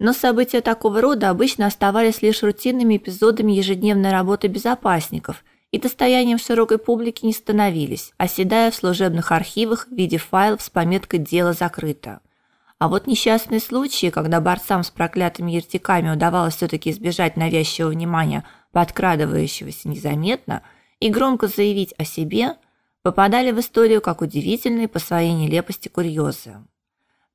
Но события такого рода обычно оставались лишь рутинными эпизодами ежедневной работы безопасников и достоянием широкой публики не становились, оседая в служебных архивах в виде файлов с пометкой «Дело закрыто». А вот несчастные случаи, когда борцам с проклятыми ертиками удавалось все таки избежать навязчивого внимания подкрадывающегося незаметно и громко заявить о себе, попадали в историю как удивительные по своей нелепости курьезы.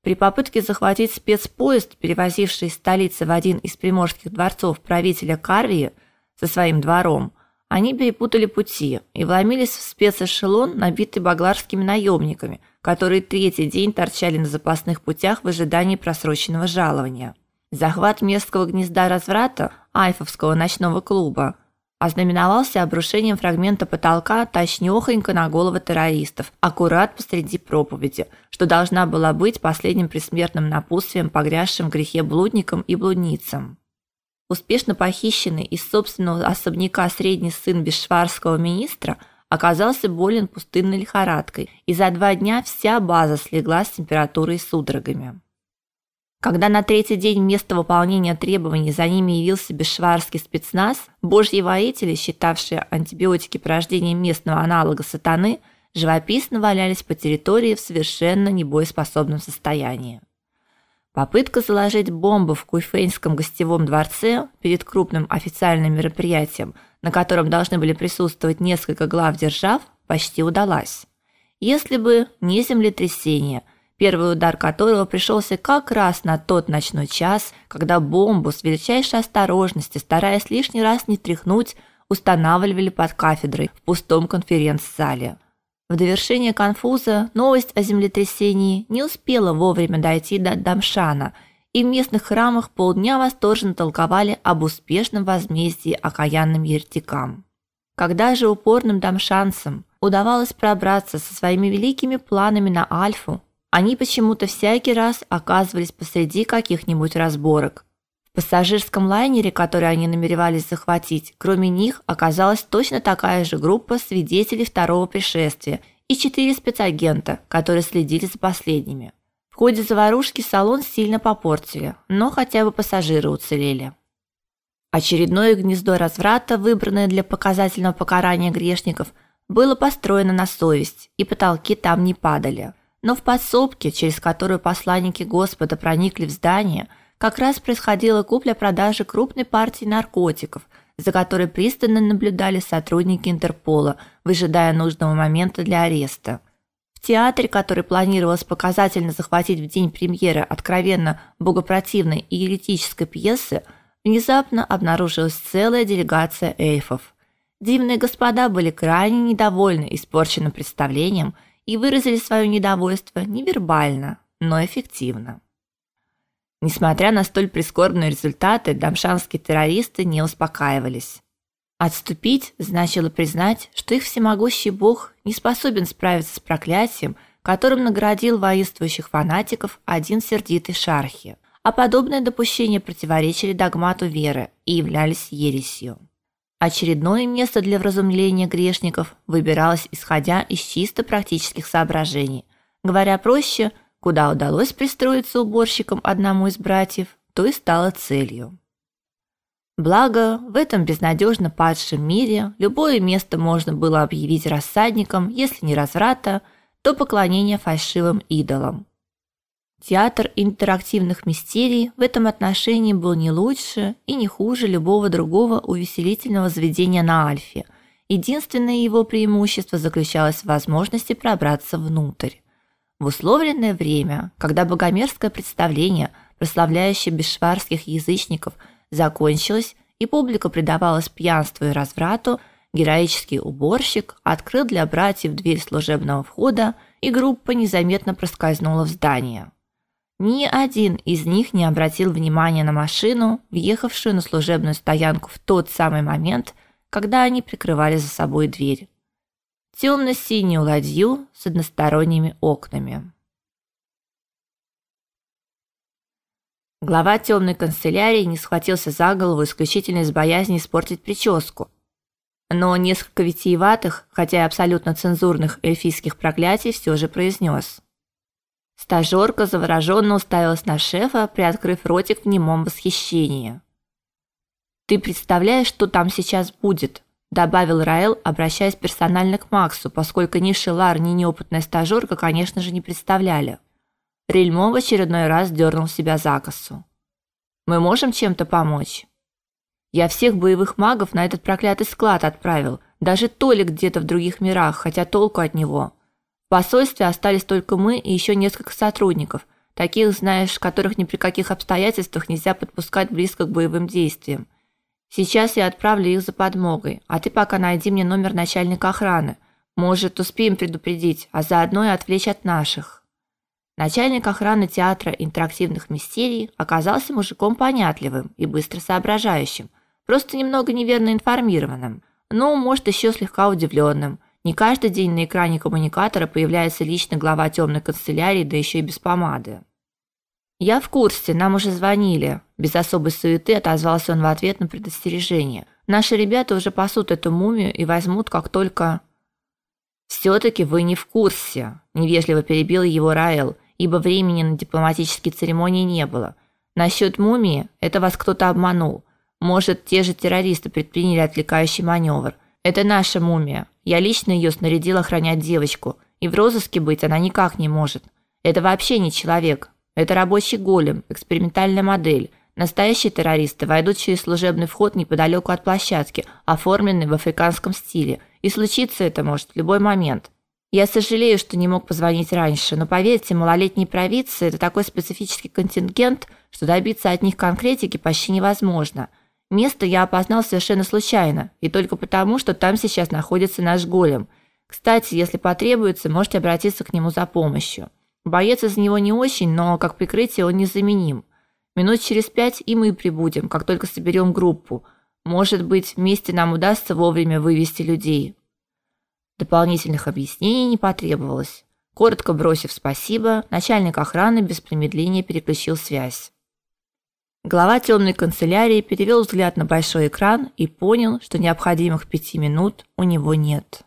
При попытке захватить спецпоезд, перевозивший из столицы в один из приморских дворцов правителя Карвии со своим двором, они перепутали пути и вломились в спецэшелон, набитый багларскими наемниками, которые третий день торчали на запасных путях в ожидании просроченного жалования. Захват местного гнезда разврата Айфовского ночного клуба ознаменовался обрушением фрагмента потолка точнёхонько на головы террористов, аккурат посреди проповеди, что должна была быть последним пресмертным напутствием погрязшим в грехе блудникам и блудницам. Успешно похищенный из собственного особняка средний сын бешварского министра оказался болен пустынной лихорадкой, и за два дня вся база слегла с температурой и судорогами. Когда на третий день вместо выполнения требований за ними явился бесшварский спецназ, божьи воители, считавшие антибиотики порождением местного аналога сатаны, живописно валялись по территории в совершенно небоеспособном состоянии. Попытка заложить бомбу в Куйфейнском гостевом дворце перед крупным официальным мероприятием, на котором должны были присутствовать несколько глав держав, почти удалась. Если бы не землетрясение – первый удар которого пришелся как раз на тот ночной час, когда бомбу с величайшей осторожностью, стараясь лишний раз не тряхнуть, устанавливали под кафедрой в пустом конференц-зале. В довершение конфуза новость о землетрясении не успела вовремя дойти до Дамшана, и в местных храмах полдня восторженно толковали об успешном возмездии окаянным еретикам. Когда же упорным дамшанцам удавалось пробраться со своими великими планами на Альфу, они почему-то всякий раз оказывались посреди каких-нибудь разборок. В пассажирском лайнере, который они намеревались захватить, кроме них оказалась точно такая же группа свидетелей второго пришествия и четыре спецагента, которые следили за последними. В ходе заварушки салон сильно попортили, но хотя бы пассажиры уцелели. Очередное гнездо разврата, выбранное для показательного покарания грешников, было построено на совесть, и потолки там не падали – но в подсобке, через которую посланники Господа проникли в здание, как раз происходила купля-продажа крупной партии наркотиков, за которой пристально наблюдали сотрудники Интерпола, выжидая нужного момента для ареста. В театре, который планировалось показательно захватить в день премьеры откровенно богопротивной и еретической пьесы, внезапно обнаружилась целая делегация эльфов. Дивные господа были крайне недовольны испорченным представлением и выразили свое недовольство не вербально, но эффективно. Несмотря на столь прискорбные результаты, дамшанские террористы не успокаивались. Отступить значило признать, что их всемогущий бог не способен справиться с проклятием, которым наградил воинствующих фанатиков один сердитый шархи, а подобное допущение противоречили догмату веры и являлись ересью. Очередное место для вразумления грешников выбиралось исходя из чисто практических соображений. Говоря проще, куда удалось пристроиться уборщиком одному из братьев, то и стало целью. Благо, в этом безнадежно падшем мире любое место можно было объявить рассадником, если не разврата, то поклонения фальшивым идолам. Театр интерактивных мистерий в этом отношении был не лучше и не хуже любого другого увеселительного заведения на Альфе. Единственное его преимущество заключалось в возможности пробраться внутрь. В условленное время, когда богомерзкое представление, прославляющее бесшварских язычников, закончилось и публика предавалась пьянству и разврату, героический уборщик открыл для братьев дверь служебного входа, и группа незаметно проскользнула в здание. Ни один из них не обратил внимания на машину, въехавшую на служебную стоянку в тот самый момент, когда они прикрывали за собой дверь. Темно-синюю ладью с односторонними окнами. Глава темной канцелярии не схватился за голову исключительно из боязни испортить прическу. Но несколько витиеватых, хотя и абсолютно цензурных эльфийских проклятий все же произнес. Стажёрка завороженно уставилась на шефа, приоткрыв ротик в немом восхищении. Ты представляешь, что там сейчас будет? добавил Раэл, обращаясь персонально к Максу, поскольку ни Шелар, ни неопытная стажёрка, конечно же, не представляли. Рельмо в очередной раз дернул себя за косу. Мы можем чем-то помочь? Я всех боевых магов на этот проклятый склад отправил, даже Толик где-то в других мирах, хотя толку от него. В посольстве остались только мы и еще несколько сотрудников, таких, знаешь, которых ни при каких обстоятельствах нельзя подпускать близко к боевым действиям. Сейчас я отправлю их за подмогой, а ты пока найди мне номер начальника охраны. Может, успеем предупредить, а заодно и отвлечь от наших. Начальник охраны театра интерактивных мистерий оказался мужиком понятливым и быстро соображающим, просто немного неверно информированным, но, может, еще слегка удивленным. Не каждый день на экране коммуникатора появляется лично глава темной канцелярии, да еще и без помады. Я в курсе, нам уже звонили. Без особой суеты отозвался он в ответ на предостережение. Наши ребята уже пасут эту мумию и возьмут, как только все таки вы не в курсе, невежливо перебил его Раэл, ибо времени на дипломатические церемонии не было. Насчет мумии это вас кто-то обманул. Может, те же террористы предприняли отвлекающий маневр. Это наша мумия. Я лично ее снарядил охранять девочку, и в розыске быть она никак не может. Это вообще не человек, это рабочий голем, экспериментальная модель. Настоящие террористы войдут через служебный вход неподалеку от площадки, оформленный в африканском стиле, и случиться это может в любой момент. Я сожалею, что не мог позвонить раньше, но поверьте, малолетние провидцы это такой специфический контингент, что добиться от них конкретики почти невозможно. Место я опознал совершенно случайно, и только потому, что там сейчас находится наш голем. Кстати, если потребуется, можете обратиться к нему за помощью. Боец из него не очень, но как прикрытие он незаменим. Минут через пять и мы прибудем, как только соберем группу. Может быть, вместе нам удастся вовремя вывести людей. Дополнительных объяснений не потребовалось. Коротко бросив спасибо, начальник охраны без промедления переключил связь. Глава темной канцелярии перевел взгляд на большой экран и понял, что необходимых пяти минут у него нет.